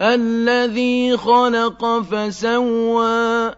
الَّذِي خَلَقَ فَسَوَّىٰ